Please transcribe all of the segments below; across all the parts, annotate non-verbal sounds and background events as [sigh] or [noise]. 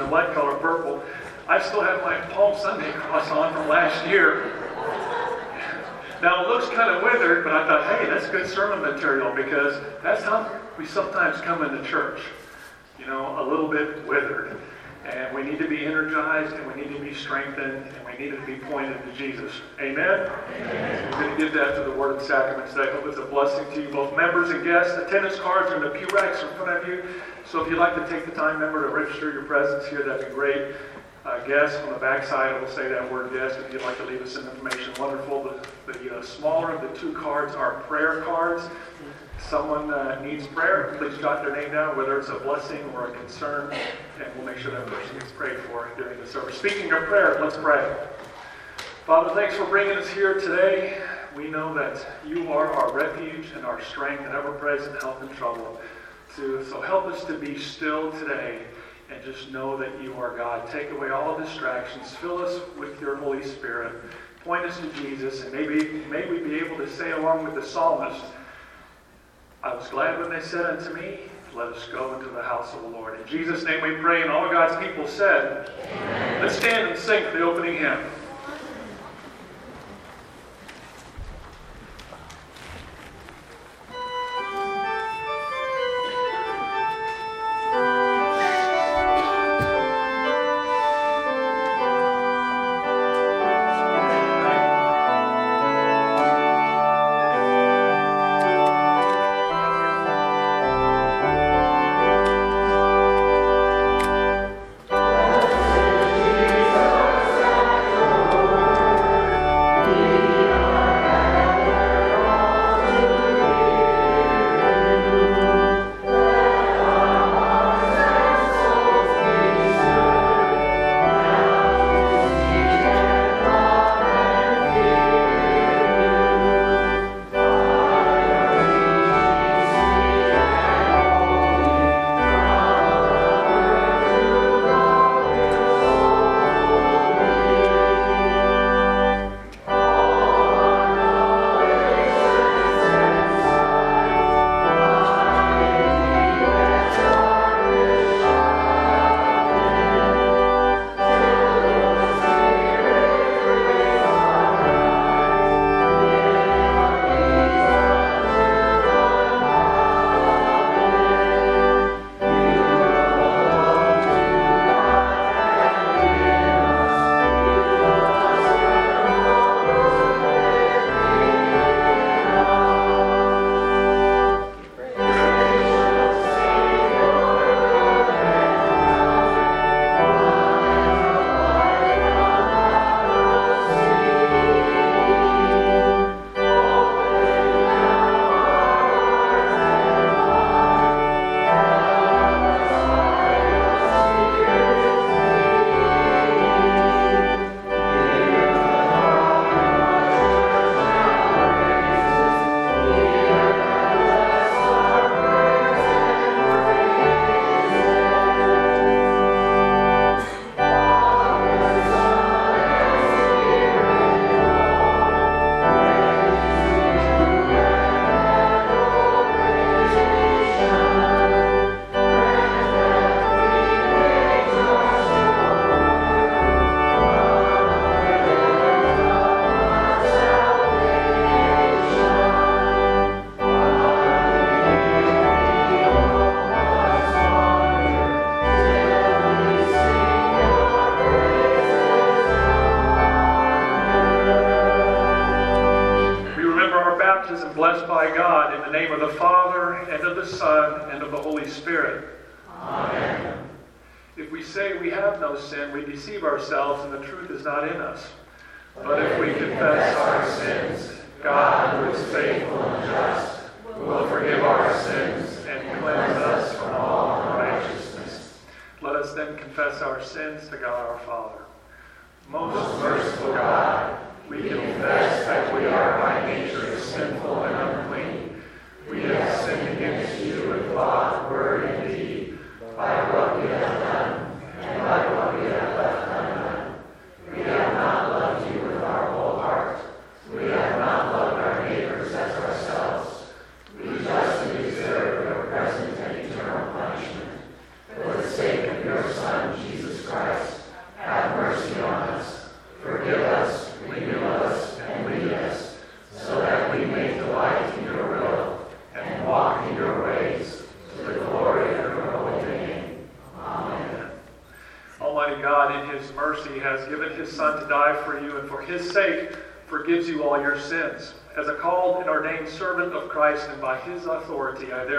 know, light color purple, I still have my Palm Sunday cross on from last year. Now it looks kind of withered, but I thought, hey, that's good sermon material because that's how we sometimes come into church. You know, a little bit withered. And we need to be energized and we need to be strengthened and we need to be pointed to Jesus. Amen? Amen. We're going to give that to the Word and Sacraments today. I hope it's a blessing to you, both members and guests. Attendance cards are in the pew racks in front of you. So if you'd like to take the time, member, to register your presence here, that'd be great. Uh, guest on the back side, it will say that word guest if you'd like to leave us some information. Wonderful. The, the uh, smaller of the two cards are prayer cards. Someone uh, needs prayer, please jot their name down, whether it's a blessing or a concern, and we'll make sure that person gets prayed for during the service. Speaking of prayer, let's pray. Father, thanks for bringing us here today. We know that you are our refuge and our strength and ever present help in trouble so help us to be still today and just know that you are God. Take away all distractions. Fill us with your Holy Spirit. Point us to Jesus, and maybe may we be able to say along with the psalmist, I was glad when they said unto me, Let us go into the house of the Lord. In Jesus' name we pray, and all God's people said, Amen. Let's stand and sing the opening hymn.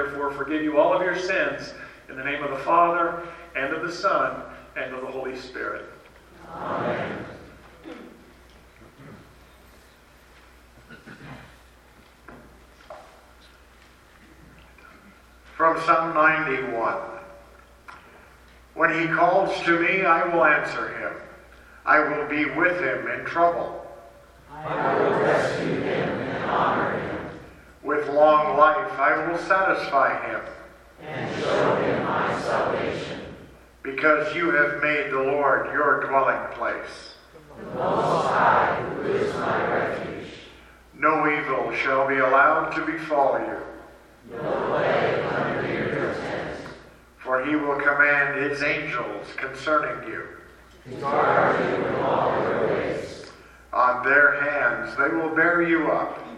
Therefore forgive you all of your sins, in the name of the Father, and of the Son, and of the Holy Spirit. Amen. From Psalm 91. When he calls to me, I will answer him. I will be with him in trouble. I will rescue him and honor him, With long life, I will satisfy him. and show him my salvation. Because you have made the Lord your dwelling place. The Most High, who is my refuge, No evil shall be allowed to befall you, no plague under your tent. for he will command his angels concerning you. To guard you in all your ways, On their hands they will bear you up.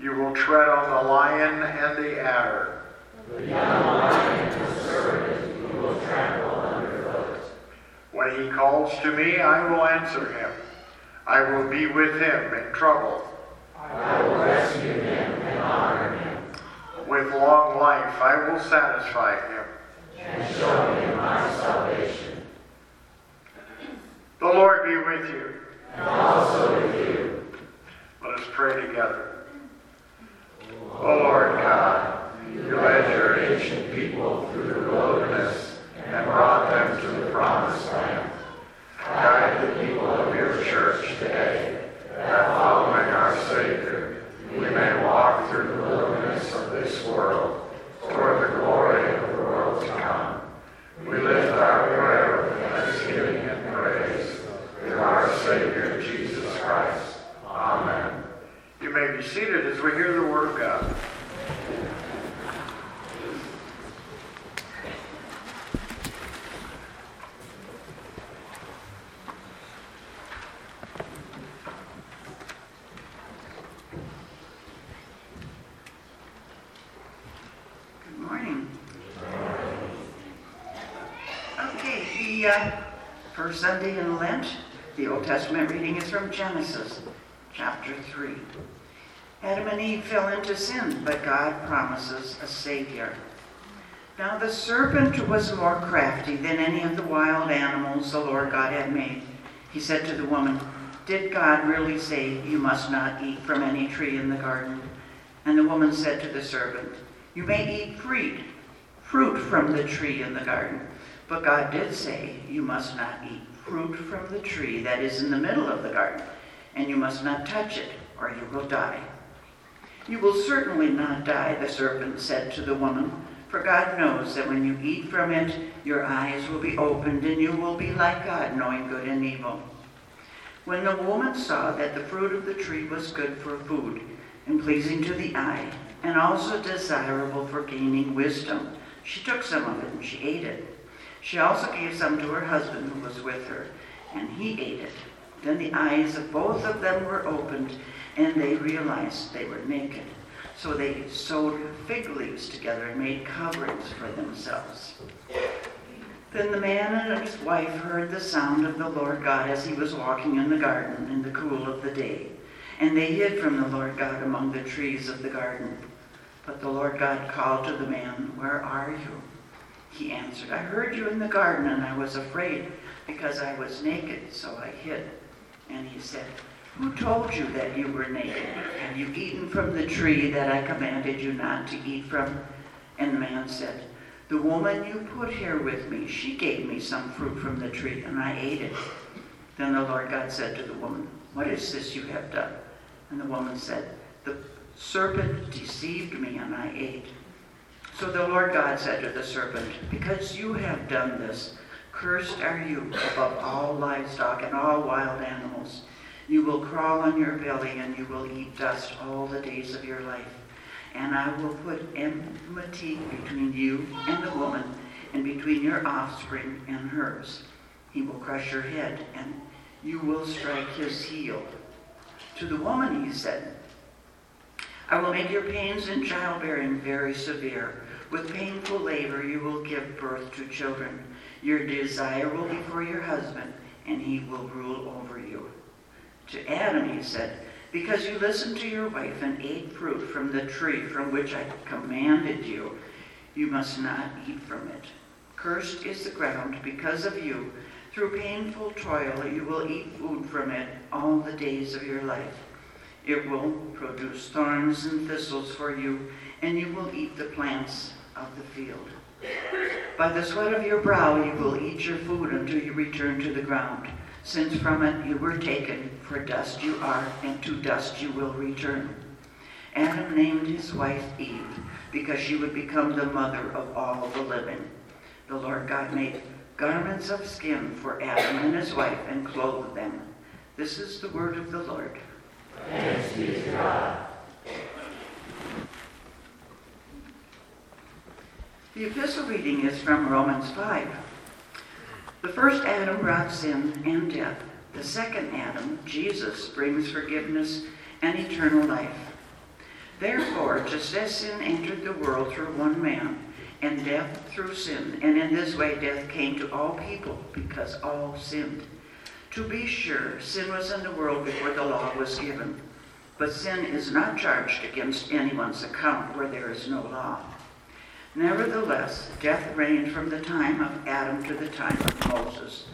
You will tread on the lion and the adder. The young lion and serpent you will trample underfoot. When he calls to me, I will answer him. I will be with him in trouble. I will rescue him and honor him, With long life, I will satisfy him. and show him my salvation. The Lord be with you. And also with you, Let us pray together. O Lord God, you led your ancient people through the wilderness and brought them to the promised land. Guide the people of your church today, that following our Savior, we may walk through the wilderness of this world toward the glory of the world to come. We lift our prayer of thanksgiving and praise through our Savior, Jesus Christ. Amen. You may be seated as we hear the Word of God. Good morning. Okay, the uh, first Sunday in Lent, the Old Testament reading is from Genesis chapter 3. Adam and Eve fell into sin, but God promises a Savior. Now the serpent was more crafty than any of the wild animals the Lord God had made. He said to the woman, Did God really say you must not eat from any tree in the garden? And the woman said to the serpent, You may eat fruit, fruit from the tree in the garden. But God did say, You must not eat fruit from the tree that is in the middle of the garden, and you must not touch it, or you will die. You will certainly not die, the serpent said to the woman, for God knows that when you eat from it, your eyes will be opened, and you will be like God, knowing good and evil. When the woman saw that the fruit of the tree was good for food, and pleasing to the eye, and also desirable for gaining wisdom, she took some of it and she ate it. She also gave some to her husband who was with her, and he ate it. Then the eyes of both of them were opened, and they realized they were naked. So they sewed fig leaves together and made coverings for themselves. Then the man and his wife heard the sound of the Lord God as he was walking in the garden in the cool of the day. And they hid from the Lord God among the trees of the garden. But the Lord God called to the man, Where are you? He answered, I heard you in the garden, and I was afraid because I was naked, so I hid. And he said, Who told you that you were naked? Have you eaten from the tree that I commanded you not to eat from? And the man said, The woman you put here with me, she gave me some fruit from the tree, and I ate it. Then the Lord God said to the woman, What is this you have done? And the woman said, The serpent deceived me, and I ate. So the Lord God said to the serpent, Because you have done this, cursed are you above all livestock and all wild animals. You will crawl on your belly, and you will eat dust all the days of your life. And I will put enmity between you and the woman, and between your offspring and hers. He will crush your head, and you will strike his heel. To the woman he said, I will make your pains in childbearing very severe. With painful labor you will give birth to children. Your desire will be for your husband, and he will rule over you. To Adam he said, Because you listened to your wife and ate fruit from the tree from which I commanded you, you must not eat from it. Cursed is the ground because of you. Through painful toil you will eat food from it all the days of your life. It will produce thorns and thistles for you, and you will eat the plants the field. By the sweat of your brow you will eat your food until you return to the ground, since from it you were taken, for dust you are, and to dust you will return. Adam named his wife Eve, because she would become the mother of all the living. The Lord God made garments of skin for Adam and his wife and clothed them. This is the word of the Lord. Thanks be to God. The epistle reading is from Romans 5. The first Adam brought sin and death. The second Adam, Jesus, brings forgiveness and eternal life. Therefore, just as sin entered the world through one man, and death through sin, and in this way death came to all people because all sinned. To be sure, sin was in the world before the law was given, but sin is not charged against anyone's account where there is no law. Nevertheless, death reigned from the time of Adam to the time of Moses,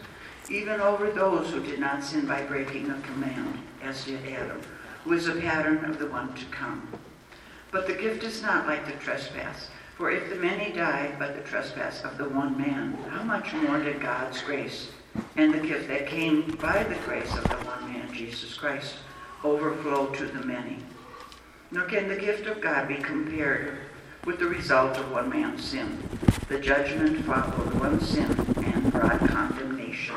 even over those who did not sin by breaking a command, as did Adam, who is a pattern of the one to come. But the gift is not like the trespass. For if the many died by the trespass of the one man, how much more did God's grace and the gift that came by the grace of the one man, Jesus Christ, overflow to the many? Nor can the gift of God be compared with the result of one man's sin. The judgment followed one sin and brought condemnation,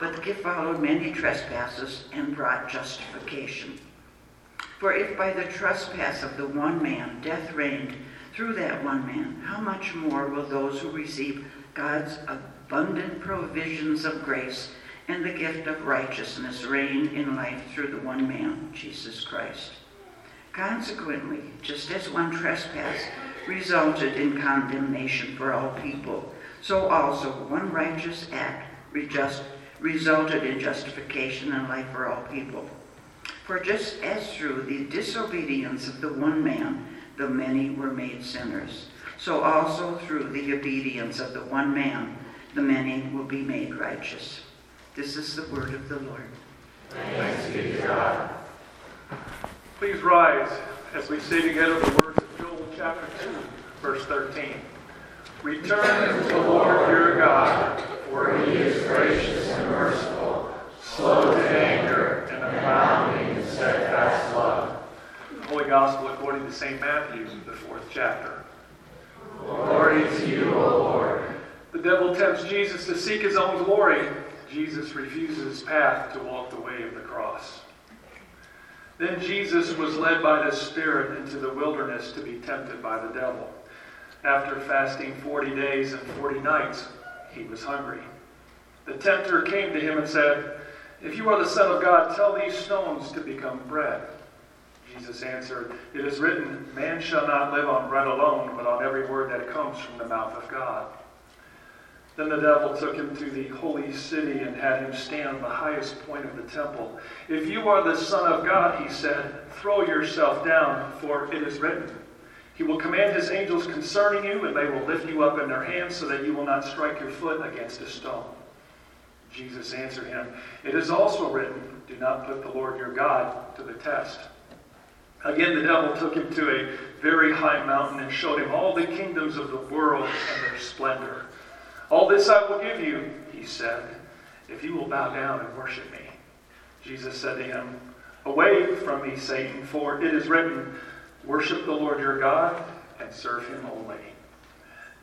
but the gift followed many trespasses and brought justification. For if by the trespass of the one man death reigned through that one man, how much more will those who receive God's abundant provisions of grace and the gift of righteousness reign in life through the one man, Jesus Christ? Consequently, just as one trespass resulted in condemnation for all people, so also one righteous act resulted in justification and life for all people. For just as through the disobedience of the one man the many were made sinners, so also through the obedience of the one man the many will be made righteous. This is the word of the Lord. Thanks be to God. Please rise as we say together the Joel chapter 2, verse 13. Return to the Lord your God, for he is gracious and merciful, slow to anger, and abounding in steadfast love. The Holy Gospel according to St. Matthew, the fourth chapter. Glory to you, O Lord. The devil tempts Jesus to seek his own glory. Jesus refuses his path to walk the way of the cross. Then Jesus was led by the Spirit into the wilderness to be tempted by the devil. After fasting 40 days and 40 nights, he was hungry. The tempter came to him and said, If you are the Son of God, tell these stones to become bread. Jesus answered, It is written, Man shall not live on bread alone, but on every word that comes from the mouth of God. Then the devil took him to the holy city and had him stand on the highest point of the temple. If you are the Son of God, he said, throw yourself down, for it is written, He will command His angels concerning you, and they will lift you up in their hands so that you will not strike your foot against a stone. Jesus answered him, It is also written, Do not put the Lord your God to the test. Again, the devil took him to a very high mountain and showed him all the kingdoms of the world and their splendor. All this I will give you, he said, if you will bow down and worship me. Jesus said to him, Away from me, Satan, for it is written, Worship the Lord your God and serve him only.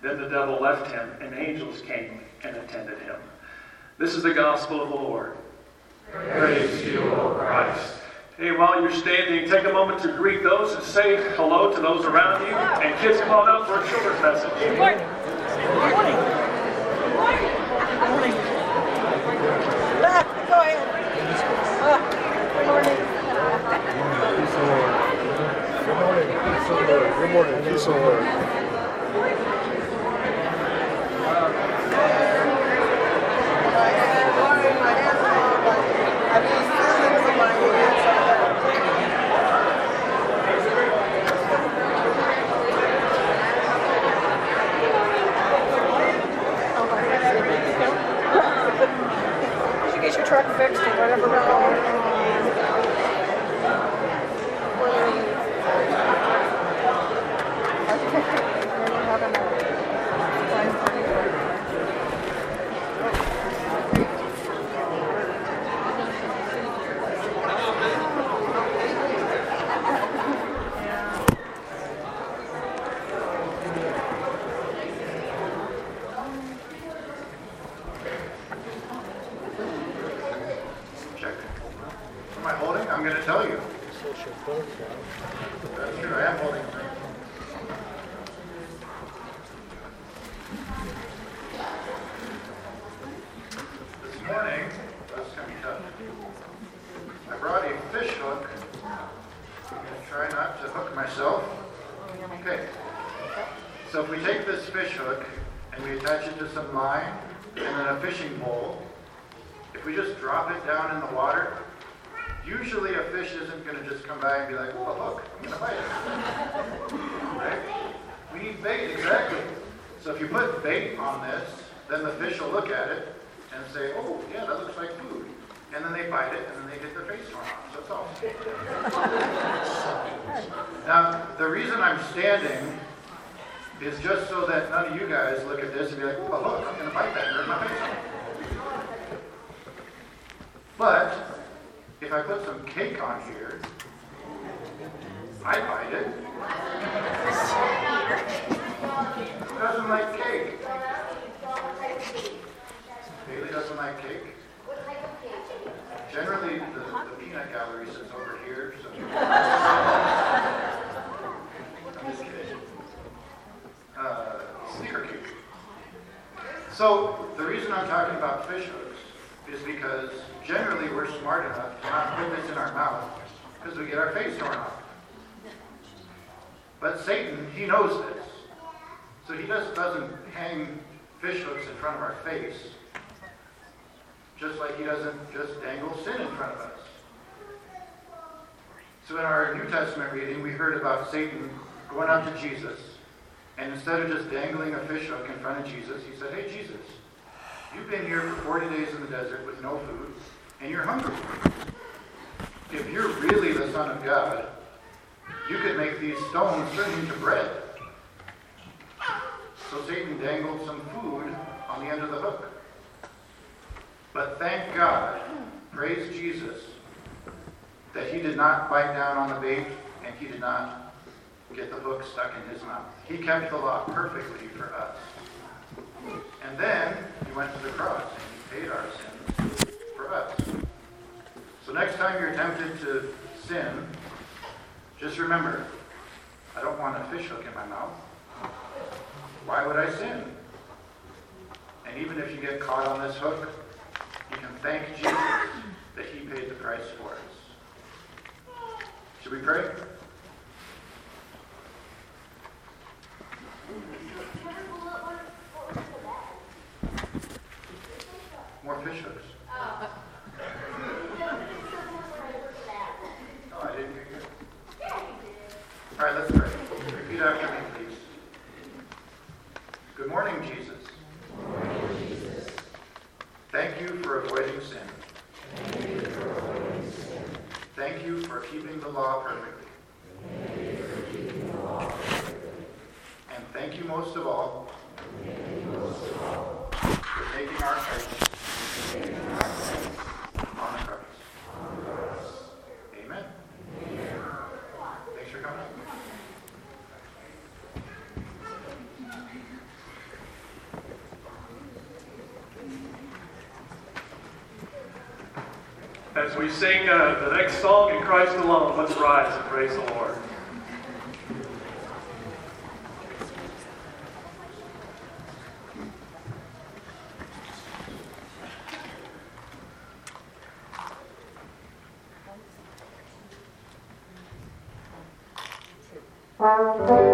Then the devil left him, and angels came and attended him. This is the gospel of the Lord. Praise to you, O Christ. Hey, while you're standing, take a moment to greet those and say hello to those around you. And kids, come on out for a children's message. Good morning. Good morning. Good morning. Good morning. Ah, go ahead. Ah, good morning. Good morning. Peace and you get your truck fixed or whatever? In front of Jesus, he said, Hey, Jesus, You've been here for 40 days in the desert with no food, and you're hungry. If you're really the Son of God, you could make these stones turn into bread. So Satan dangled some food on the end of the hook. But thank God, praise Jesus, that he did not bite down on the bait and he did not get the hook stuck in his mouth. He kept the law perfectly for us. And then he went to the cross and he paid our sins for us. So next time you're tempted to sin, just remember, I don't want a fish hook in my mouth. Why would I sin? And even if you get caught on this hook, you can thank Jesus that he paid the price for us. Should we pray? More fishhooks. Oh. oh. I didn't hear you. Yeah, you did. All right, let's pray. Repeat after me, please. Good morning, Jesus. Good morning, Jesus. Thank you for avoiding sin. Thank you for avoiding sin. Thank you for keeping the law perfectly. Thank you for keeping the law perfectly. And thank you most of all, thank you most of all. for taking our place. as we sing uh, the next song in Christ alone, let's rise and praise the Lord. Thank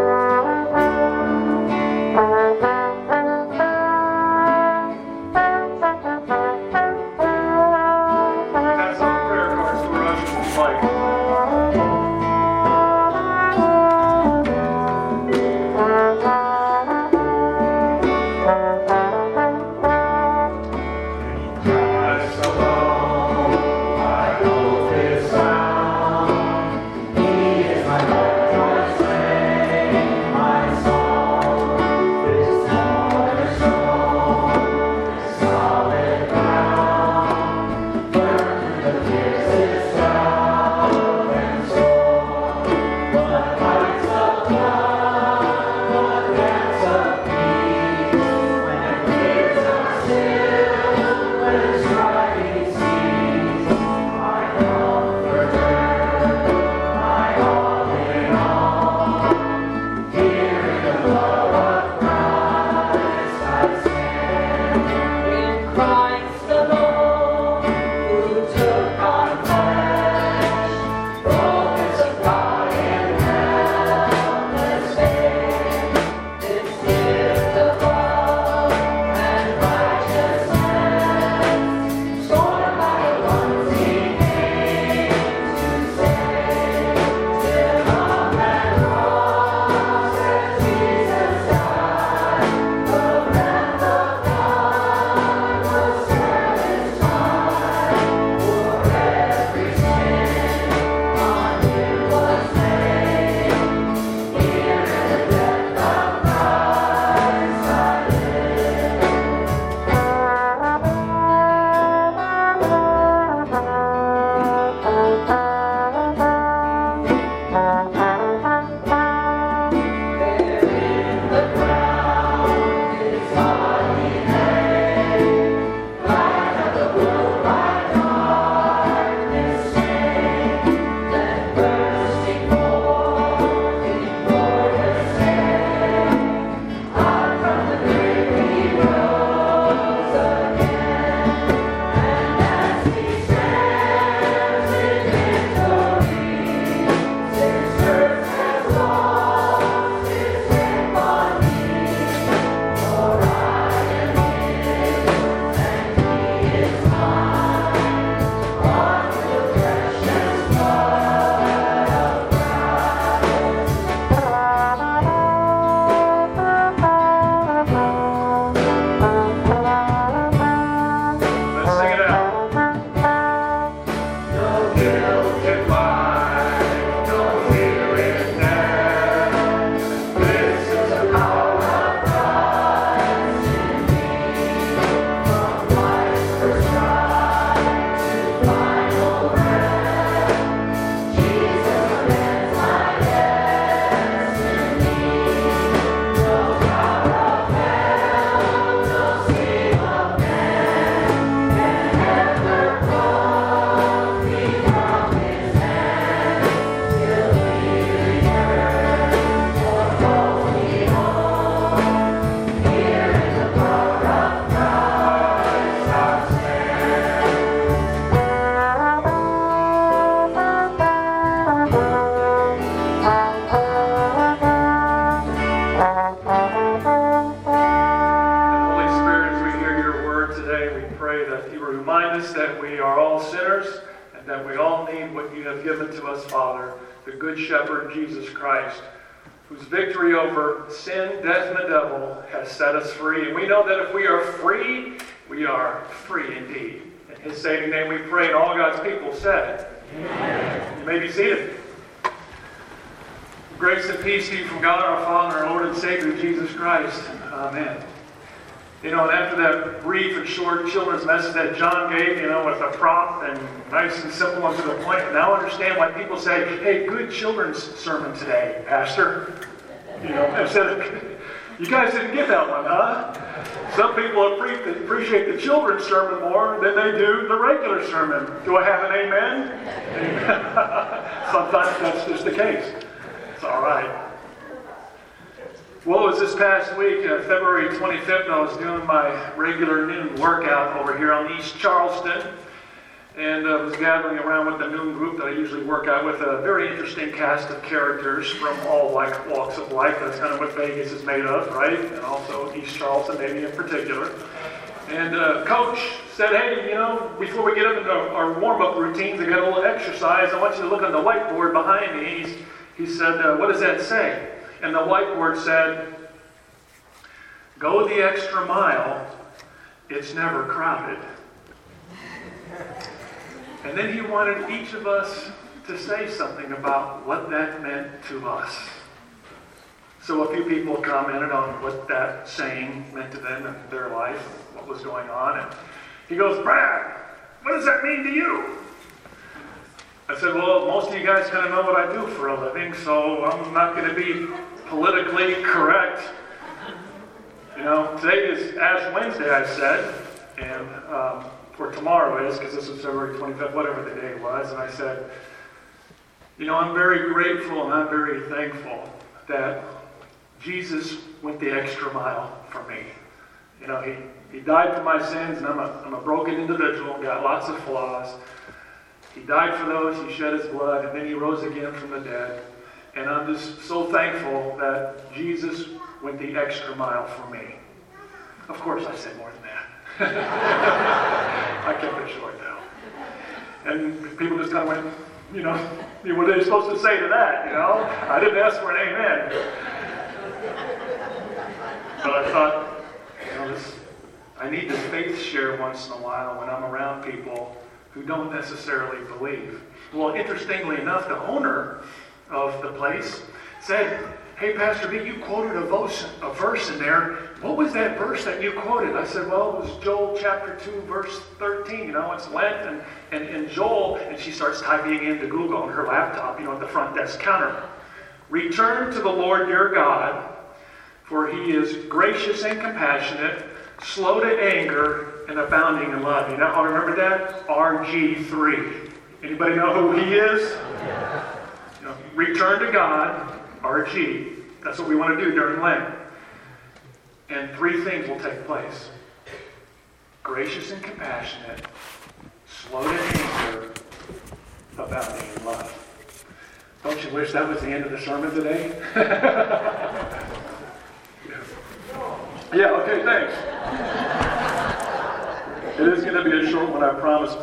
us free. And we know that if we are free, we are free indeed. In His saving name we pray, and all God's people said Amen. You may be seated. Grace and peace to you from God our Father, our Lord and Savior Jesus Christ. Amen. You know, and after that brief and short children's message that John gave, you know, with a prop and nice and simple and to the point, now I understand why people say, hey, good children's sermon today, Pastor. You know, instead of you guys didn't get that one, huh? Some people appreciate the children's sermon more than they do the regular sermon. Do I have an amen? amen. [laughs] Sometimes that's just the case. It's all right. Well, it was this past week, uh, February 25th, I was doing my regular noon workout over here on East Charleston. And uh, was gathering around with the noon group that I usually work out with, a very interesting cast of characters from all like walks of life. That's kind of what Vegas is made of, right? And also East Charleston, maybe in particular. And uh, coach said, hey, you know, before we get up into our warm-up routines, I got a little exercise. I want you to look on the whiteboard behind me. He's, he said, uh, what does that say? and the whiteboard said, Go the extra mile, it's never crowded. And then he wanted each of us to say something about what that meant to us. So a few people commented on what that saying meant to them and their life, what was going on. And he goes, Brad, what does that mean to you? I said, well, most of you guys kind of know what I do for a living, so I'm not going to be politically correct. You know, today is Ash Wednesday, I said, and um, or tomorrow is, because this is February 25th, whatever the day was, and I said, you know, I'm very grateful and I'm very thankful that Jesus went the extra mile for me. You know, he, he died for my sins, and I'm a, I'm a broken individual, got lots of flaws. He died for those, he shed his blood, and then he rose again from the dead. And I'm just so thankful that Jesus went the extra mile for me. Of course, I said more than. [laughs] I kept it short, though. And people just kind of went, you know, what are they supposed to say to that? You know, I didn't ask for an amen. But I thought, you know, this, I need to faith share once in a while when I'm around people who don't necessarily believe. Well, interestingly enough, the owner of the place said, Hey, Pastor B, you quoted a verse, a verse in there. What was that verse that you quoted? I said, Well, it was Joel chapter 2, verse 13. You know, it's Lent and, and, and Joel, and she starts typing into Google on her laptop, you know, at the front desk counter. Return to the Lord your God, for he is gracious and compassionate, slow to anger, and abounding in love. You know how I remember that? RG3. Anybody know who he is? You know, return to God, RG. That's what we want to do during Lent. And three things will take place gracious and compassionate, slow to anger, abounding in love. Don't you wish that was the end of the sermon today? [laughs] yeah, okay, thanks. It is going to be a short one, I promise.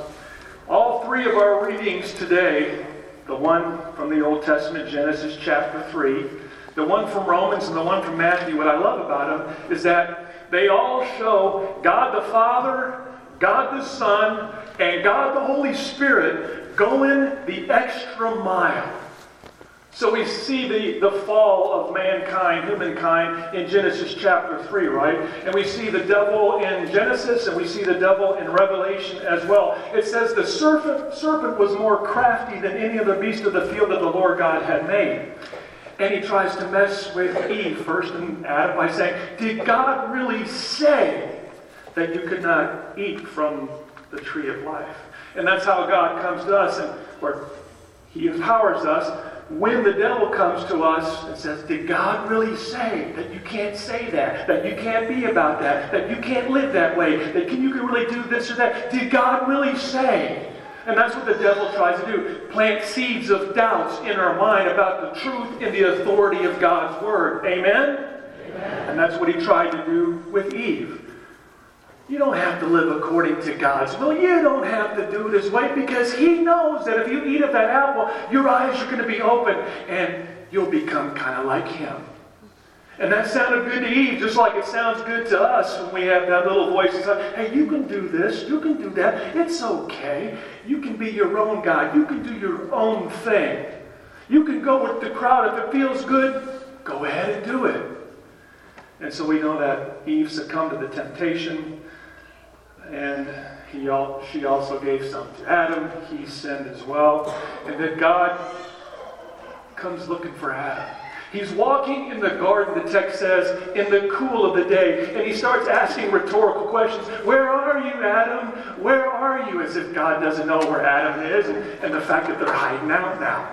All three of our readings today the one from the Old Testament, Genesis chapter 3, the one from Romans, and the one from Matthew, what I love about them is that they all show God the Father, God the Son, and God the Holy Spirit going the extra mile so we see the, the fall of mankind, humankind, in Genesis chapter 3, right? And we see the devil in Genesis and we see the devil in Revelation as well. It says the serpent, serpent was more crafty than any other beast of the field that the Lord God had made. And he tries to mess with Eve first and Adam by saying, Did God really say that you could not eat from the tree of life? And that's how God comes to us, and where he empowers us when the devil comes to us and says, Did God really say that you can't say that? That you can't be about that? That you can't live that way? That can, you can really do this or that? Did God really say? And that's what the devil tries to do plant seeds of doubts in our mind about the truth and the authority of God's word. Amen? Amen? And that's what he tried to do with Eve. You don't have to live according to God's will. You don't have to do it His way because He knows that if you eat of that apple, your eyes are going to be open and you'll become kind of like Him. And that sounded good to Eve, just like it sounds good to us when we have that little voice says, hey, you can do this, you can do that, it's okay. You can be your own God, you can do your own thing. You can go with the crowd. If it feels good, go ahead and do it. And so we know that Eve succumbed to the temptation, and he, she also gave some to Adam. He sinned as well. And then God comes looking for Adam. He's walking in the garden, the text says, in the cool of the day, and he starts asking rhetorical questions. Where are you, Adam? Where are you? As if God doesn't know where Adam is, and, and the fact that they're hiding out now.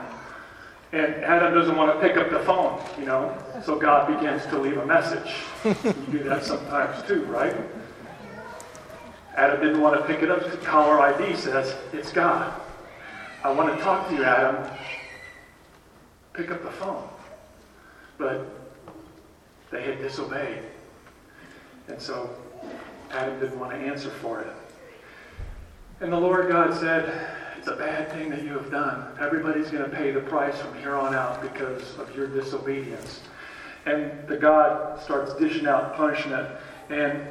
And Adam doesn't want to pick up the phone, you know, so God begins to leave a message. You do that sometimes too, right? Adam didn't want to pick it up. Caller ID says, It's God. I want to talk to you, Adam. Pick up the phone. But they had disobeyed. And so Adam didn't want to answer for it. And the Lord God said, It's a bad thing that you have done. Everybody's going to pay the price from here on out because of your disobedience. And the God starts dishing out punishment. And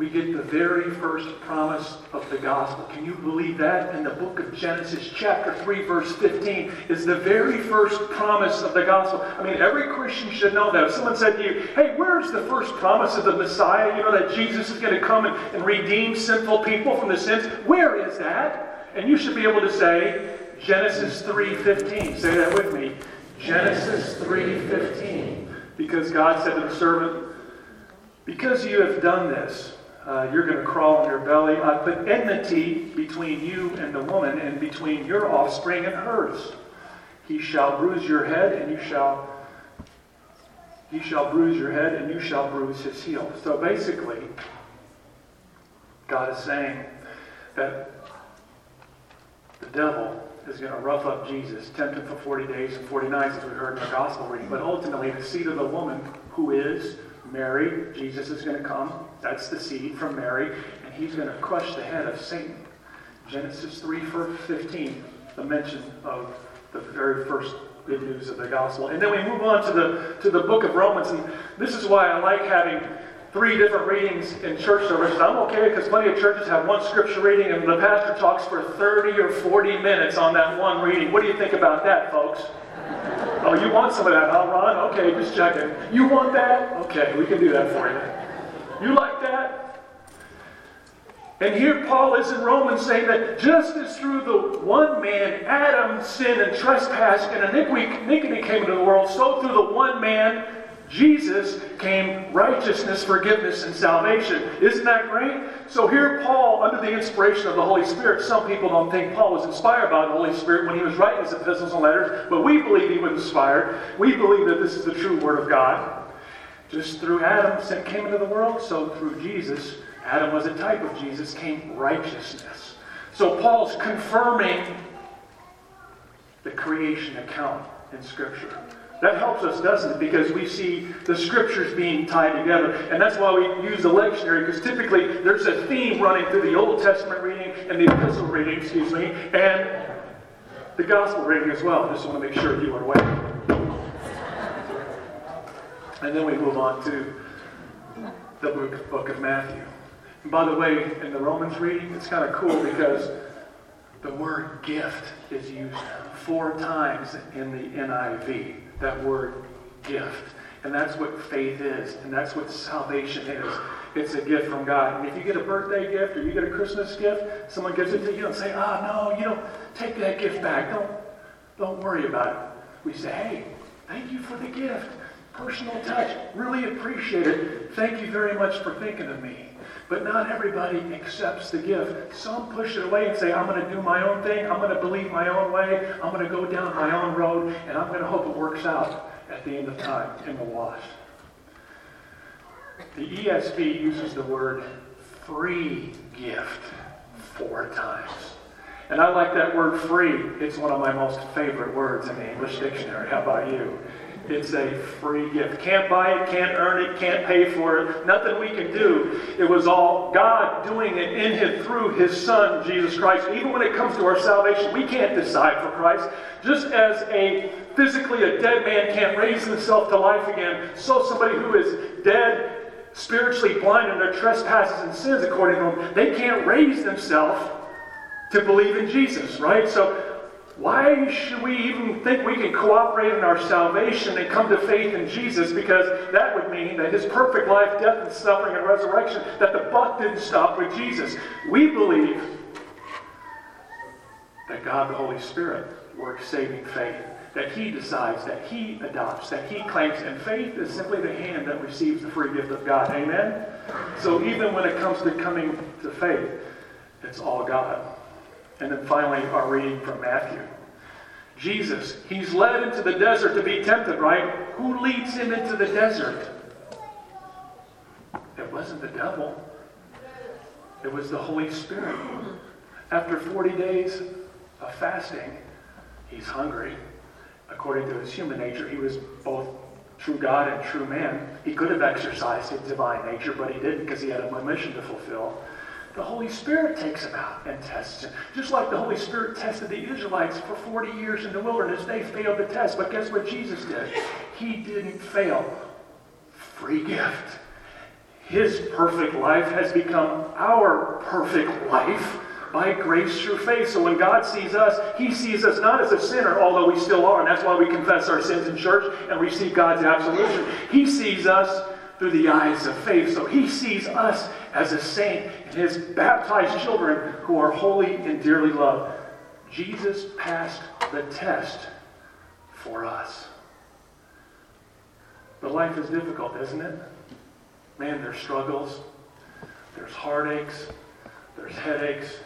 we get the very first promise of the gospel. Can you believe that? In the book of Genesis, chapter 3, verse 15, is the very first promise of the gospel. I mean, every Christian should know that. If someone said to you, hey, where's the first promise of the Messiah? You know, that Jesus is going to come and, and redeem sinful people from the sins. Where is that? And you should be able to say, Genesis 3.15. Say that with me. Genesis 3.15. Because God said to the servant, because you have done this, uh, you're going to crawl on your belly. I put enmity between you and the woman, and between your offspring and hers. He shall bruise your head, and you shall he shall bruise your head, and you shall bruise his heel. So basically, God is saying that the devil is going to rough up Jesus, tempt him for 40 days and 40 nights, as we heard in the gospel reading. But ultimately, the seed of the woman, who is Mary, Jesus is going to come. That's the seed from Mary, and he's going to crush the head of Satan. Genesis 3 15, the mention of the very first good news of the gospel. And then we move on to the to the book of Romans, and this is why I like having three different readings in church services. I'm okay because plenty of churches have one scripture reading, and the pastor talks for 30 or 40 minutes on that one reading. What do you think about that, folks? Oh, you want some of that, huh, Ron? Okay, just checking. You want that? Okay, we can do that for you. You like that? And here Paul is in Romans saying that just as through the one man, Adam, sin and trespass and iniquity came into the world, so through the one man, Jesus came righteousness, forgiveness, and salvation. Isn't that great? So here, Paul, under the inspiration of the Holy Spirit, some people don't think Paul was inspired by the Holy Spirit when he was writing his epistles and letters, but we believe he was inspired. We believe that this is the true Word of God. Just through Adam, sin came into the world, so through Jesus, Adam was a type of Jesus, came righteousness. So Paul's confirming the creation account in Scripture. That helps us, doesn't it? Because we see the scriptures being tied together. And that's why we use the lectionary, because typically there's a theme running through the Old Testament reading and the epistle reading, excuse me, and the gospel reading as well. Just want to make sure you are aware. And then we move on to the book, book of Matthew. And by the way, in the Romans reading, it's kind of cool because the word gift is used four times in the NIV that word gift. And that's what faith is, and that's what salvation is. It's a gift from God. And if you get a birthday gift or you get a Christmas gift, someone gives it to you and say, "Ah, oh, no, you don't take that gift back. Don't, don't worry about it." We say, "Hey, thank you for the gift. Personal touch. Really appreciate it. Thank you very much for thinking of me." But not everybody accepts the gift. Some push it away and say, I'm going to do my own thing. I'm going to believe my own way. I'm going to go down my own road, and I'm going to hope it works out at the end of time in the wash. The ESV uses the word free gift four times. And I like that word free. It's one of my most favorite words in the English dictionary. How about you? It's a free gift. Can't buy it, can't earn it, can't pay for it. Nothing we can do. It was all God doing it in Him through His Son, Jesus Christ. Even when it comes to our salvation, we can't decide for Christ. Just as a physically a dead man can't raise himself to life again, so somebody who is dead, spiritually blind in their trespasses and sins, according to them, they can't raise themselves to believe in Jesus, right? So Why should we even think we can cooperate in our salvation and come to faith in Jesus? Because that would mean that his perfect life, death, and suffering and resurrection, that the buck didn't stop with Jesus. We believe that God the Holy Spirit works saving faith, that he decides, that he adopts, that he claims, and faith is simply the hand that receives the free gift of God. Amen? So even when it comes to coming to faith, it's all God. And then finally, our reading from Matthew. Jesus, he's led into the desert to be tempted, right? Who leads him into the desert? It wasn't the devil, it was the Holy Spirit. After 40 days of fasting, he's hungry. According to his human nature, he was both true God and true man. He could have exercised his divine nature, but he didn't because he had a mission to fulfill. The Holy Spirit takes him out and tests him. Just like the Holy Spirit tested the Israelites for 40 years in the wilderness, they failed the test. But guess what Jesus did? He didn't fail. Free gift. His perfect life has become our perfect life by grace through faith. So when God sees us, He sees us not as a sinner, although we still are, and that's why we confess our sins in church and receive God's absolution. He sees us through the eyes of faith. So He sees us as a saint and His baptized children who are holy and dearly loved. Jesus passed the test for us. But life is difficult, isn't it? Man, there's struggles, there's heartaches, there's headaches,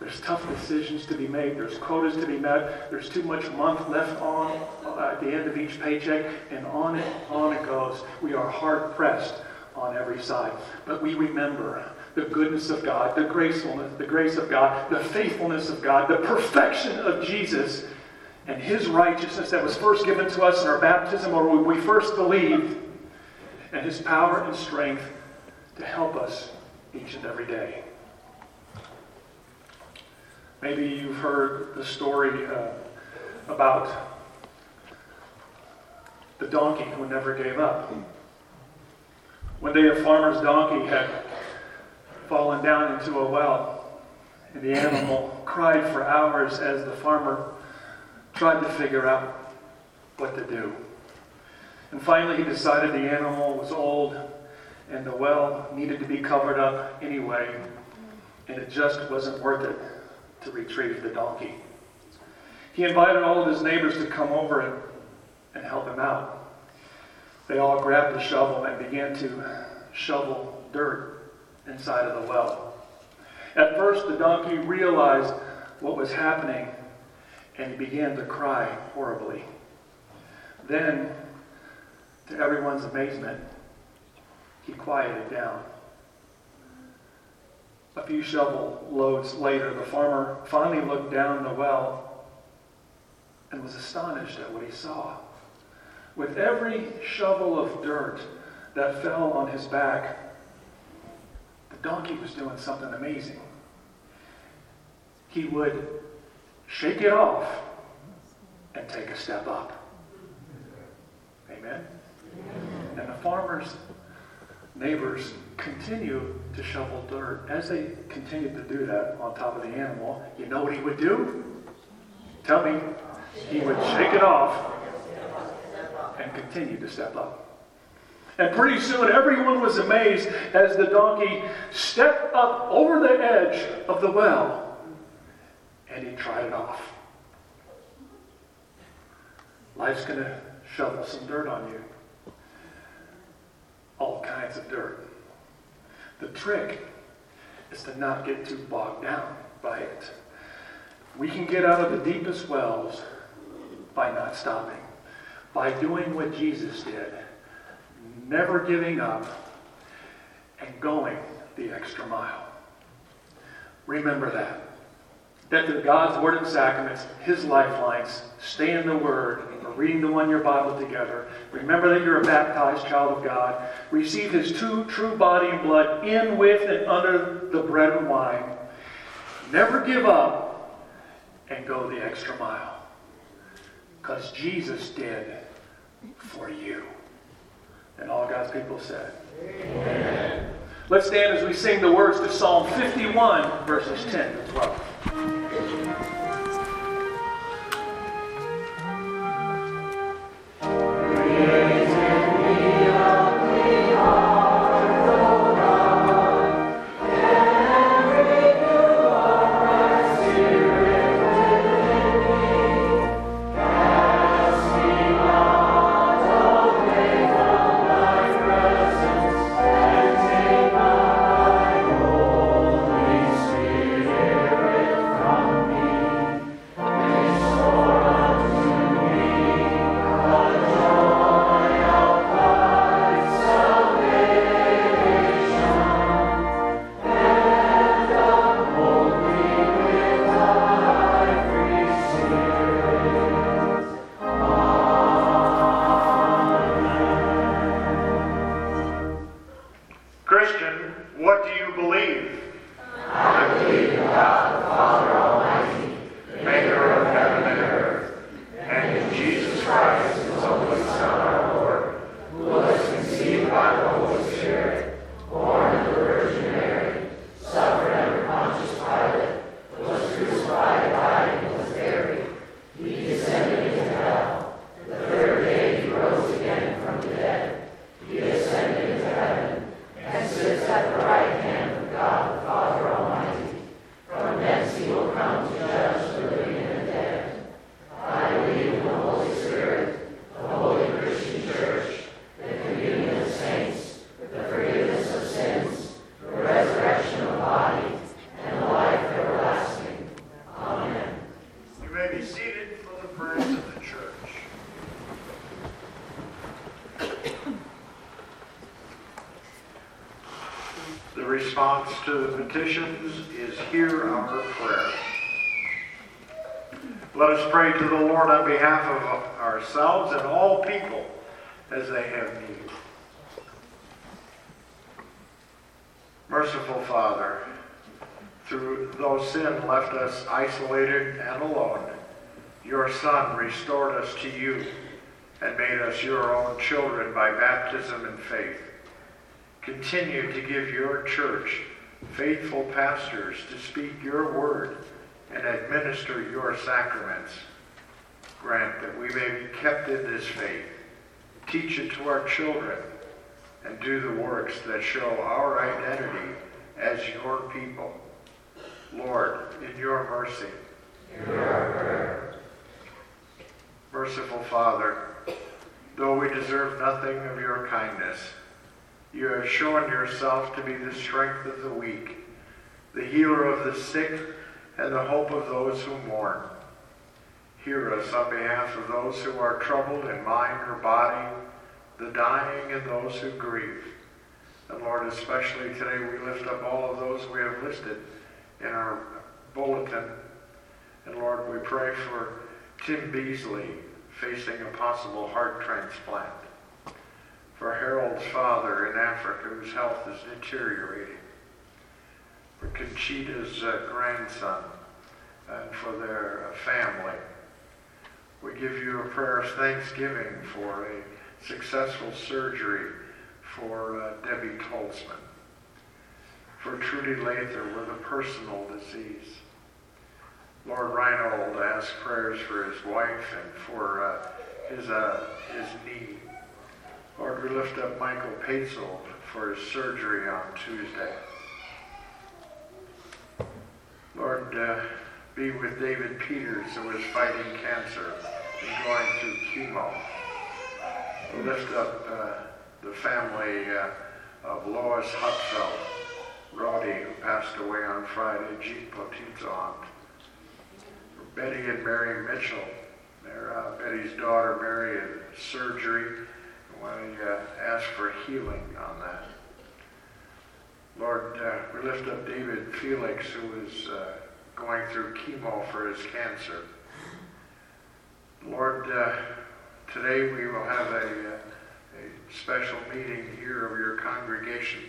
there's tough decisions to be made. There's quotas to be met. There's too much month left on uh, at the end of each paycheck, and on it, on it goes. We are hard pressed on every side. But we remember the goodness of God, the gracefulness, the grace of God, the faithfulness of God, the perfection of Jesus, and His righteousness that was first given to us in our baptism, or when we first believed, and His power and strength to help us each and every day. Maybe you've heard the story uh, about the donkey who never gave up. One day, a farmer's donkey had fallen down into a well, and the animal cried for hours as the farmer tried to figure out what to do. And finally, he decided the animal was old and the well needed to be covered up anyway, and it just wasn't worth it to retrieve the donkey. He invited all of his neighbors to come over and, and help him out. They all grabbed the shovel and began to shovel dirt inside of the well. At first, the donkey realized what was happening and began to cry horribly. Then, to everyone's amazement, he quieted down. A few shovel loads later, the farmer finally looked down the well and was astonished at what he saw. With every shovel of dirt that fell on his back, the donkey was doing something amazing. He would shake it off and take a step up. Amen? And the farmer's neighbors continued to shovel dirt. As they continued to do that on top of the animal, you know what he would do? Tell me. He would shake it off and continued to step up. And pretty soon everyone was amazed as the donkey stepped up over the edge of the well and he tried it off. Life's going to shovel some dirt on you. All kinds of dirt. The trick is to not get too bogged down by it. We can get out of the deepest wells by not stopping, by doing what Jesus did, never giving up and going the extra mile. Remember that. That through God's Word and sacraments, His lifelines, stay in the Word, or reading the one year Bible together. Remember that you're a baptized child of God. Receive His true, true body and blood in, with, and under the bread and wine. Never give up and go the extra mile. Because Jesus did for you. And all God's people said, Amen. Let's stand as we sing the words to Psalm 51, verses 10 to 12. grave. Us to you and made us your own children by baptism and faith. Continue to give your church faithful pastors to speak your word and administer your sacraments. Grant that we may be kept in this faith, teach it to our children, and do the works that show our identity as your people. Lord, in your mercy. Merciful Father, though we deserve nothing of your kindness, you have shown yourself to be the strength of the weak, the healer of the sick, and the hope of those who mourn. Hear us on behalf of those who are troubled in mind or body, the dying and those who grieve. And Lord, especially today we lift up all of those we have listed in our bulletin. And Lord, we pray for Tim Beasley facing a possible heart transplant. For Harold's father in Africa whose health is deteriorating for Conchita's uh, grandson and for their uh, family. We give you a prayer of thanksgiving for a successful surgery for uh, Debbie Tolzman, for Trudy Lather with a personal disease. Lord Reinhold asks prayers for his wife and for uh, his, uh, his knee. Lord, we lift up Michael Patzel for his surgery on Tuesday. Lord, uh, be with David Peters, who is fighting cancer and going through chemo. Lift up uh, the family of Lois Hutzel, Roddy, who passed away on Friday, Jeet Potit's aunt. Betty and Mary Mitchell, their, uh, Betty's daughter Mary had surgery. We uh, ask for healing on that. Lord, uh, we lift up David Felix, who is uh, going through chemo for his cancer. Lord, uh, today we will have a, a special meeting here of your congregation.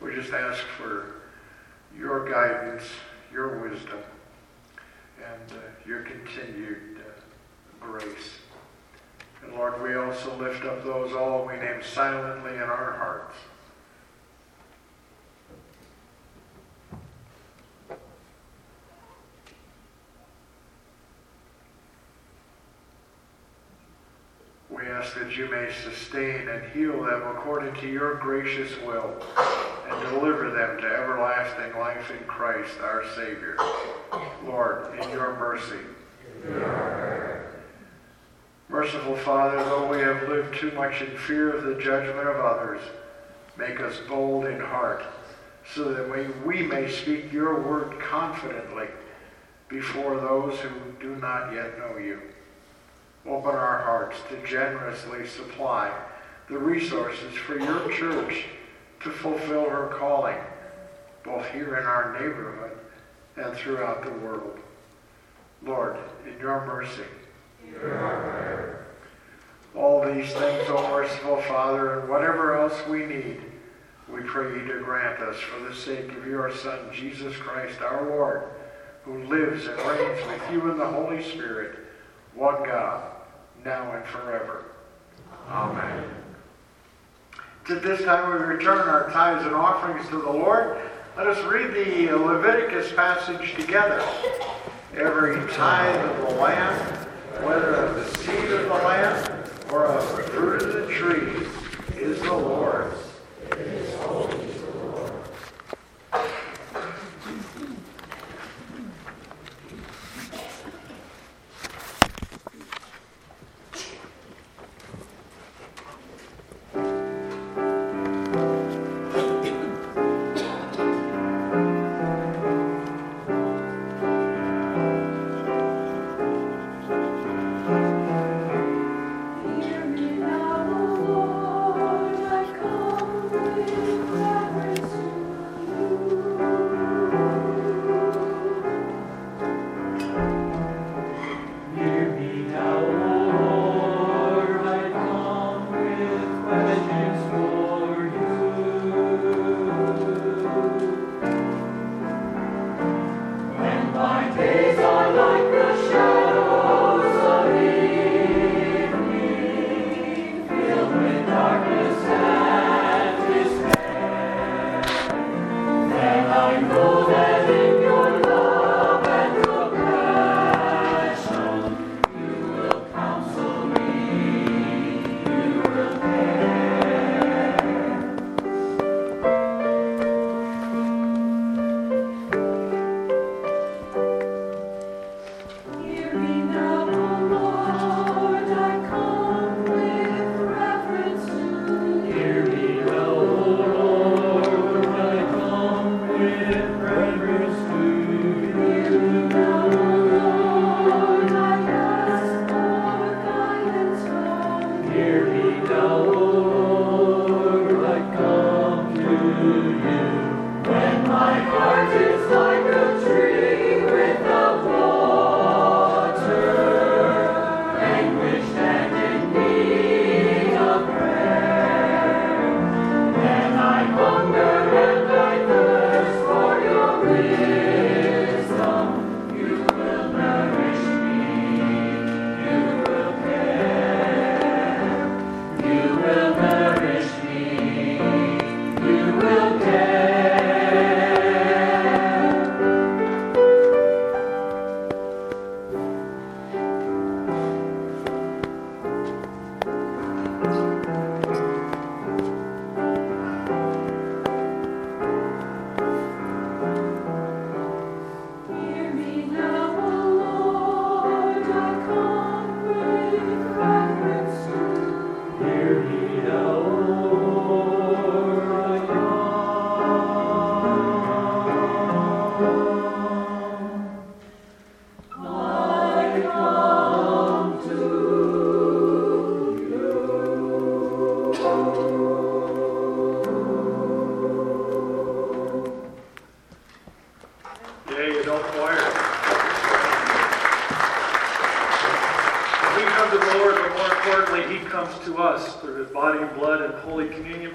We just ask for your guidance, your wisdom, and uh, your continued uh, grace. And Lord, we also lift up those all we name silently in our hearts. We ask that you may sustain and heal them according to your gracious will and deliver them to everlasting life in Christ our Savior. Lord, in your mercy. Merciful Father, though we have lived too much in fear of the judgment of others, make us bold in heart so that we, we may speak your word confidently before those who do not yet know you. Open our hearts to generously supply the resources for your church to fulfill her calling, both here in our neighborhood and throughout the world. Lord, in your mercy. All these things, O merciful Father, and whatever else we need, we pray you to grant us for the sake of your Son, Jesus Christ, our Lord, who lives and reigns with you in the Holy Spirit, one God, now and forever. Amen. At this time we return our tithes and offerings to the Lord. Let us read the Leviticus passage together. Every tithe of the land, whether of the seed of the land or of the fruit of the trees, is the Lord's.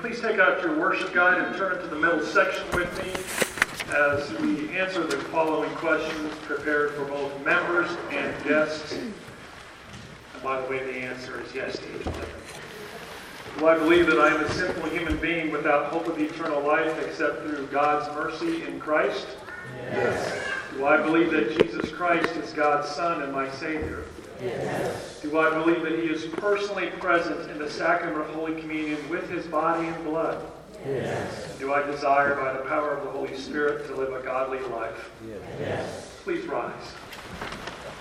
Please take out your worship guide and turn to the middle section with me as we answer the following questions prepared for both members and guests. And by the way, the answer is yes to each one. Do I believe that I am a simple human being without hope of eternal life except through God's mercy in Christ? Yes. Do I believe that Jesus Christ is God's Son and my Savior? Yes. Do I believe that He is personally present in the sacrament of Holy Communion with His body and blood? Yes. Do I desire by the power of the Holy Spirit to live a godly life? Yes. Please rise.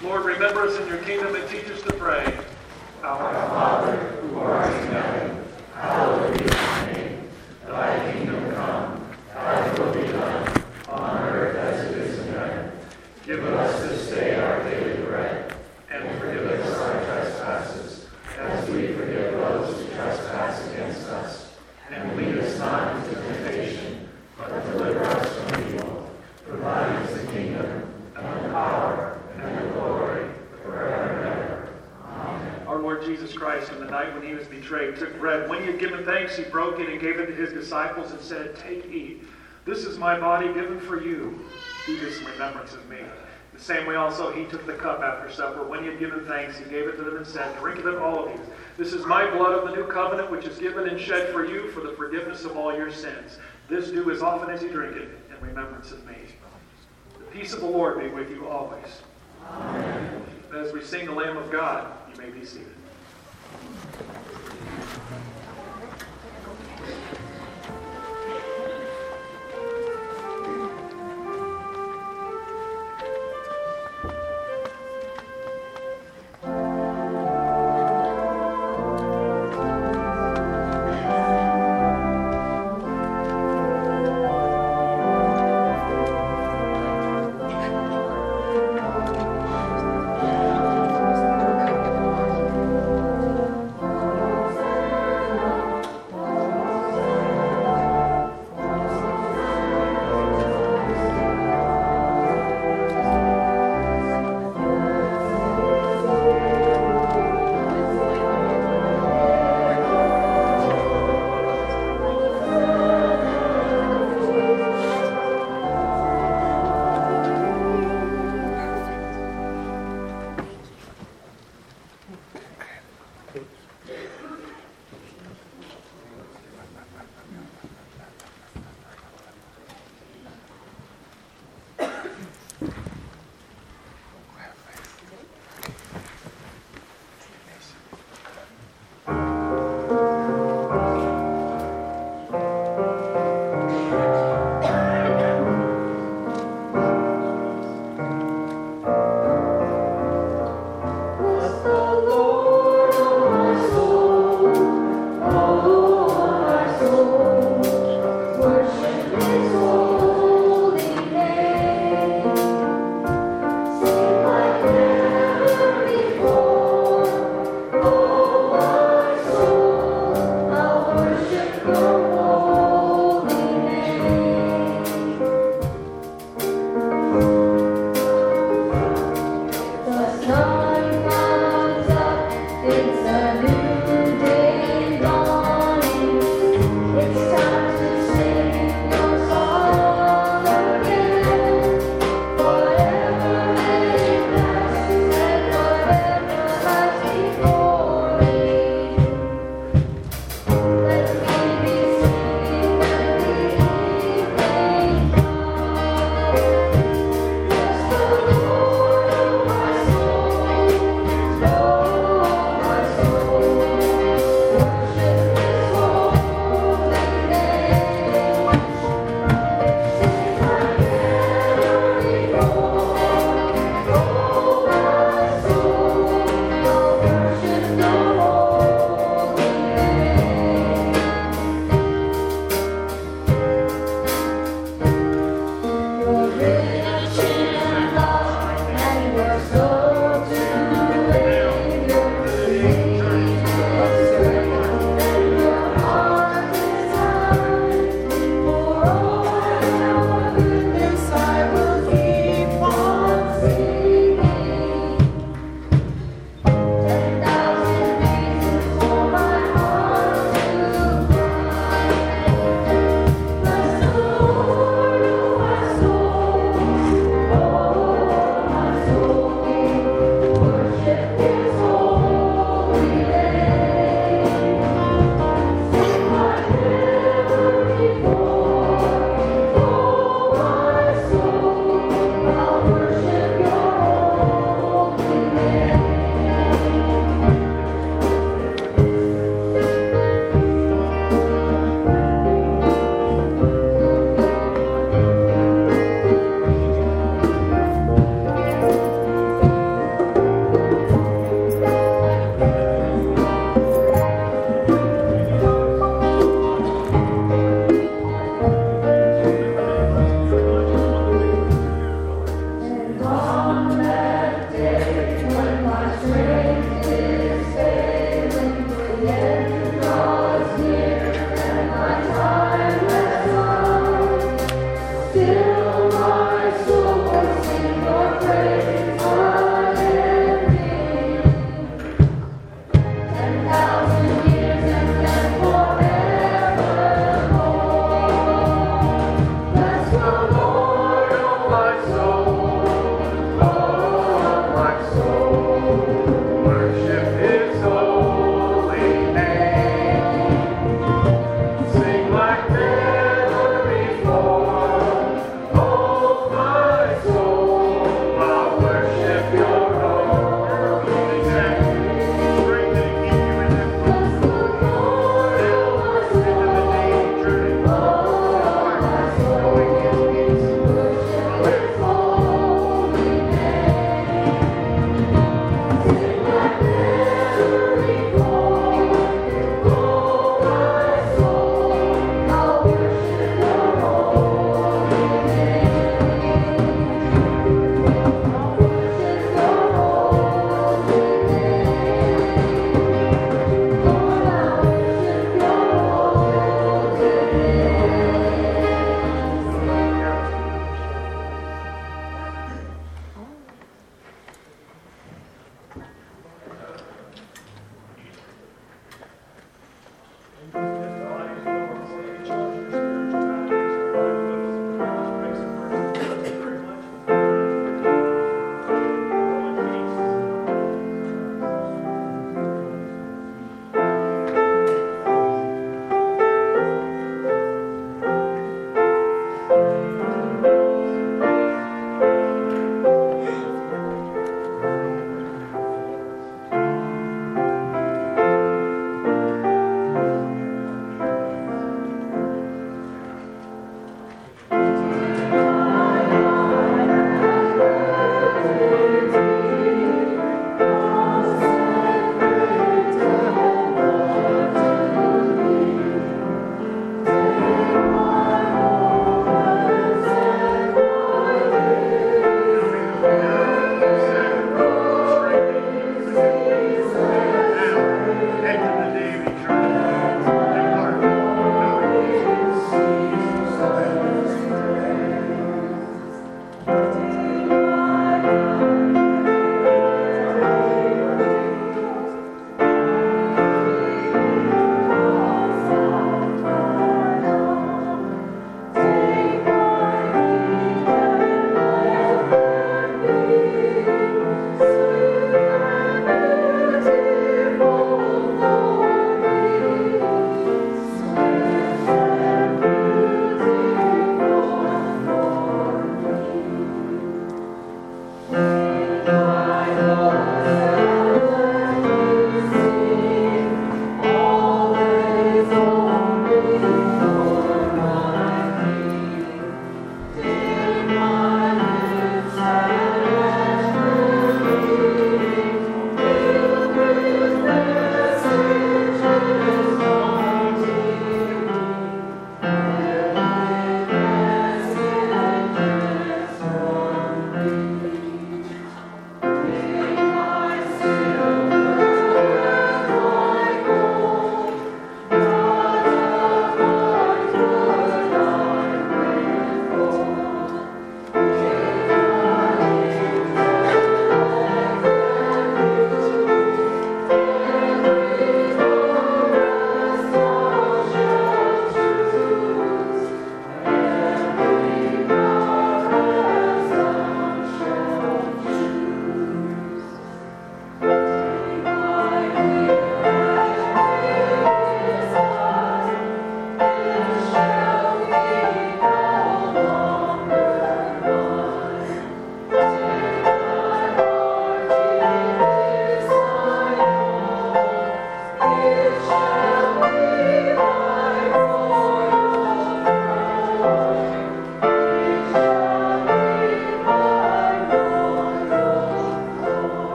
Lord, remember us in your kingdom and teach us to pray. Our Father, who art in heaven, hallowed be thy name. Thy kingdom come, thy will be done, on earth as it is in heaven. Give us this day our daily bread, and forgive us our trespasses, as we forgive those against us. And lead us not into temptation, but deliver us from evil. For thine is the kingdom, and the power, and the glory, forever and ever. Our Lord Jesus Christ, on the night when he was betrayed, took bread. When he had given thanks, he broke it and gave it to his disciples and said, Take, eat. This is my body given for you. Do this in remembrance of me. The same way also he took the cup after supper. When he had given thanks, he gave it to them and said, Drink of it, all of you. This is my blood of the new covenant, which is given and shed for you for the forgiveness of all your sins. This do as often as you drink it in remembrance of me. The peace of the Lord be with you always. Amen. As we sing the Lamb of God, you may be seated.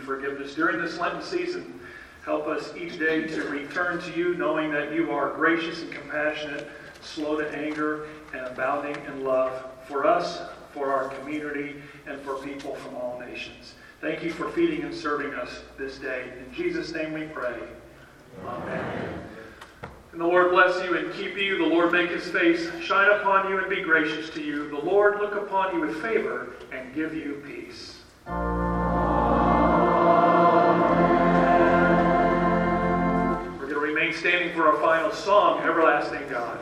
Forgiveness. During this Lenten season, help us each day to return to you, knowing that you are gracious and compassionate, slow to anger, and abounding in love for us, for our community, and for people from all nations. Thank you for feeding and serving us this day. In Jesus' name we pray. Amen. And the Lord bless you and keep you. The Lord make his face shine upon you and be gracious to you. The Lord look upon you with favor and give you peace. Remain standing for our final song, Everlasting God.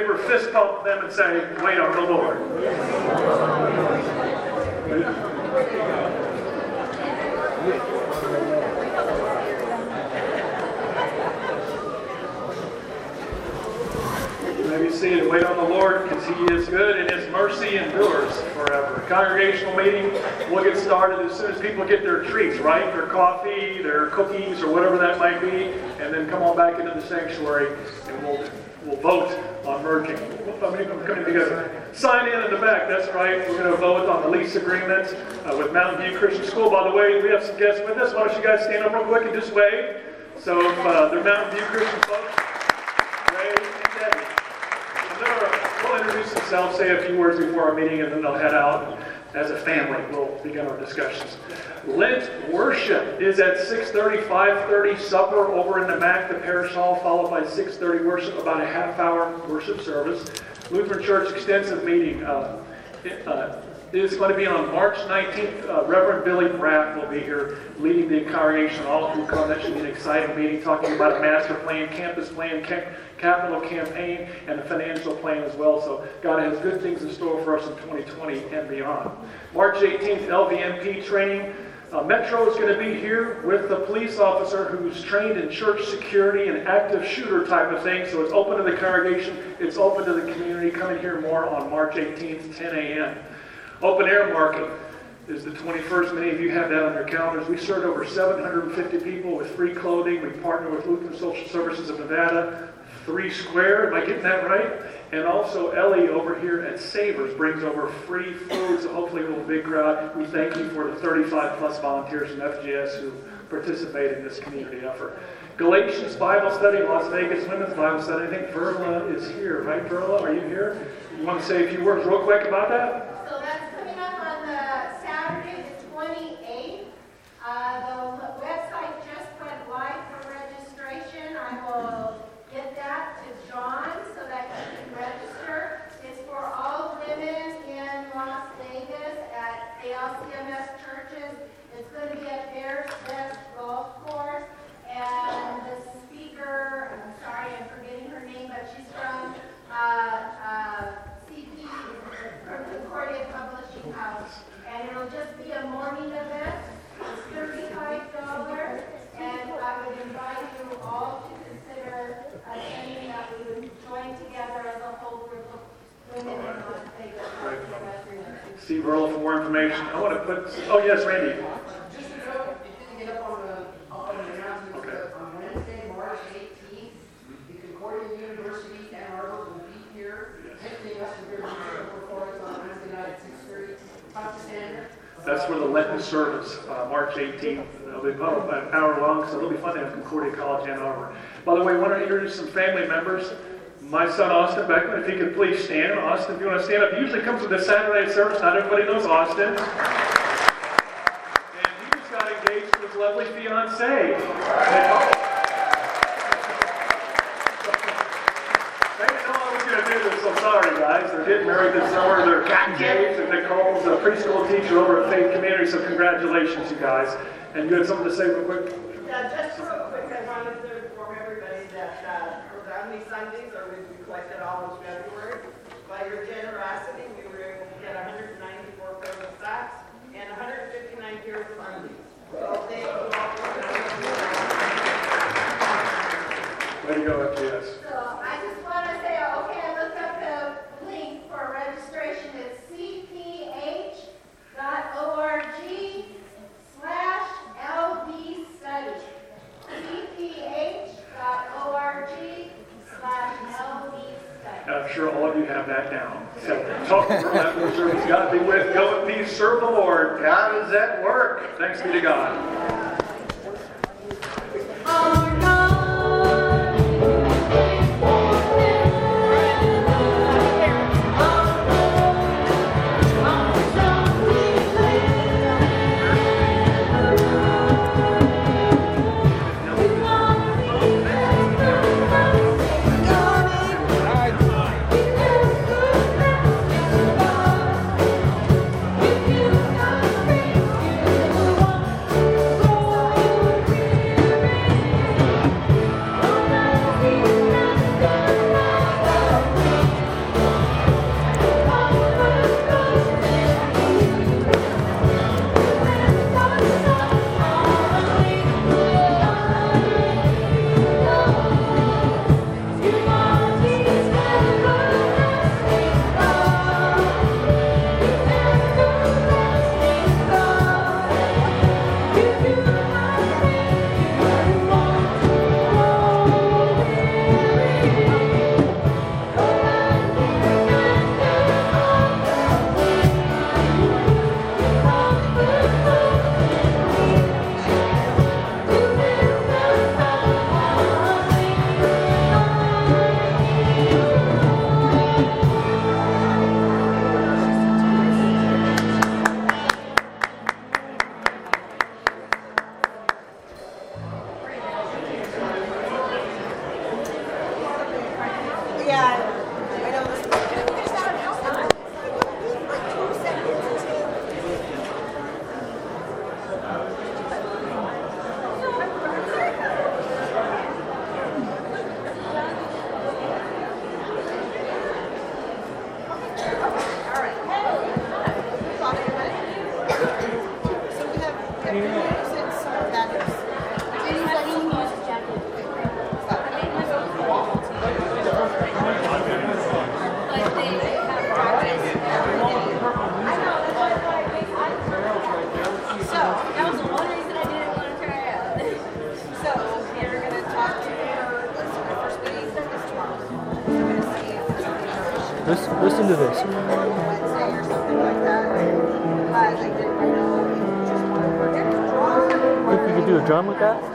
Neighbor, fist bump them, and say, Wait on the Lord. Maybe see it. Wait on the Lord because He is good and His mercy endures forever. Congregational meeting, we'll get started as soon as people get their treats, right? Their coffee, their cookies, or whatever that might be, and then come on back into the sanctuary and we'll, we'll vote on merging. Coming together? Sign in in the back, that's right. We're going to vote on the lease agreement uh, with Mountain View Christian School. By the way, we have some guests with us. Why don't you guys stand up real quick and just wave? So if uh, they're Mountain View Christian folks, and Debbie. And they'll introduce themselves, say a few words before our meeting, and then they'll head out. As a family, we'll begin our discussions. Lent worship is at 6.30, 5.30, supper over in the MAC, the parish hall, followed by 6.30 worship, about a half hour worship service. Lutheran Church extensive meeting. Uh, uh, is going to be on March 19th. Uh, Reverend Billy Braff will be here leading the congregation. All who come, that should be an exciting meeting, talking about a master plan, campus plan, ca- capital campaign, and a financial plan as well. So God has good things in store for us in 2020 and beyond. March 18th, LVMP training. Uh, Metro is going to be here with the police officer who's trained in church security and active shooter type of thing. So it's open to the congregation, it's open to the community. Come and hear more on March 18th, 10 a.m. Open air market is the 21st. Many of you have that on your calendars. We served over 750 people with free clothing. We partner with Lutheran Social Services of Nevada, Three Square. Am I getting that right? And also Ellie over here at Savers brings over free food, so hopefully we'll big crowd. We thank you for the 35 plus volunteers from FGS who participate in this community effort. Galatians Bible Study, Las Vegas Women's Bible Study. I think Verla is here, right? Verla, are you here? You want to say a few words real quick about that? So that's coming up on the Saturday, the 28th. Uh, The website just went live for registration. I will get that to John so that he can register. It's for all women in Las Vegas at ALCMS churches. It's going to be at Bear's Best Golf Course. And the speaker, I'm sorry, I'm forgetting her name, but she's from uh, uh, CP, from Concordia Publishing House. And it'll just be a morning event. It's thirty-five dollars. And I would invite you all to consider attending that we would join together as a whole group of women in Las Vegas. See Verla for more information. I want to put, oh yes, Randy. Just note, if you get up on the, on the announcements, Okay. on Wednesday, March eighteenth, the Concordia University Ann Arbor will be here, picking us performance on Wednesday night at six thirty. Talk to Sandra. That's for the Lenten service, uh, March 18th. It'll be about an hour long, so it'll be fun to have Concordia College Ann Arbor. By the way, I want to introduce some family members. My son Austin Beckman, if he could please stand. Austin, if you want to stand up, he usually comes with the Saturday service. Not everybody knows Austin. And he just got engaged to his lovely fiancee. They didn't know I was going to do this, so sorry, guys. They're getting married this summer. They're engaged, and Nicole's a preschool teacher over at Faith Community, so congratulations, you guys. And you had something to say real quick? Yeah, just real quick, I wanted to inform everybody that, uh, the Sundays, or we collected all of February. By your generosity, we were able to get hundred and ninety-four pairs of socks and hundred and fifty-nine pairs of undies. So thank you all for to go, FGS. So I just want to say, okay, I looked up the link for registration. It's cph.org slash LB study. cph.org slash LB study. And Sure all of you have that down. So talk to the service. God be with. Go in peace. Serve the Lord. How does that work. Thanks be to God.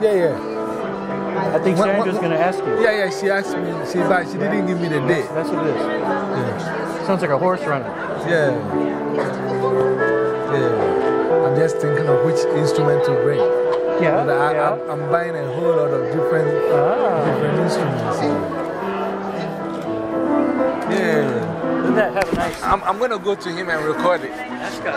Yeah, yeah. I think What- Sandra's going to ask you. Yeah, yeah, she asked me, she, but she didn't give me the date. That's what it is. Yeah. Sounds like a horse running. Yeah. Yeah. I'm just thinking of which instrument to bring. Yeah. But I, yeah. I'm, I'm buying a whole lot of different, Ah. different instruments. Yeah. That have a nice. I'm, I'm going to go to him and record it. That's got.